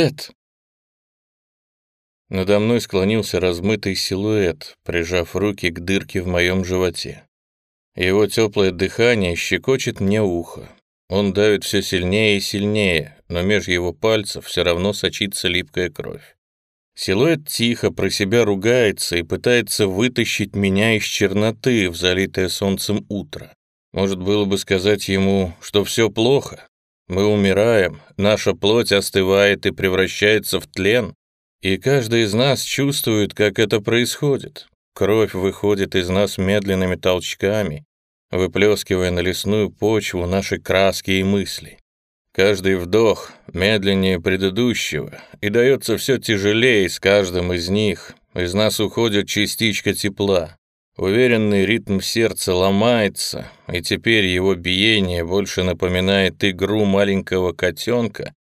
Тед!» Надо мной склонился размытый силуэт, прижав руки к дырке в моем животе. Его теплое дыхание щекочет мне ухо. Он давит все сильнее и сильнее, но меж его пальцев все равно сочится липкая кровь. Силуэт тихо про себя ругается и пытается вытащить меня из черноты в залитое солнцем утро. Может, было бы сказать ему, что все плохо? Мы умираем, наша плоть остывает и превращается в тлен, и каждый из нас чувствует, как это происходит. Кровь выходит из нас медленными толчками, выплескивая на лесную почву наши краски и мысли. Каждый вдох медленнее предыдущего, и дается все тяжелее с каждым из них. Из нас уходит частичка тепла. Уверенный ритм сердца ломается, и теперь его биение больше напоминает игру маленького котенка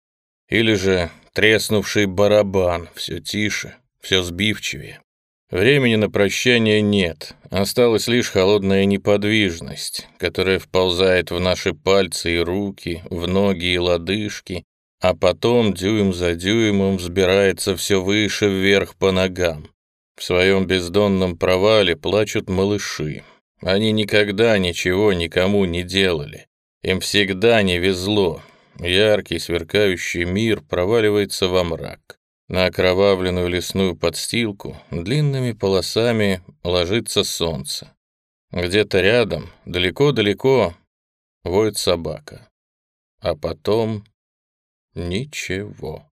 или же треснувший барабан, все тише, все сбивчивее. Времени на прощание нет, осталась лишь холодная неподвижность, которая вползает в наши пальцы и руки, в ноги и лодыжки, а потом дюйм за дюймом взбирается все выше вверх по ногам. В своем бездонном провале плачут малыши. Они никогда ничего никому не делали. Им всегда не везло. Яркий сверкающий мир проваливается во мрак. На окровавленную лесную подстилку длинными полосами ложится солнце. Где-то рядом, далеко-далеко, воет собака. А потом ничего.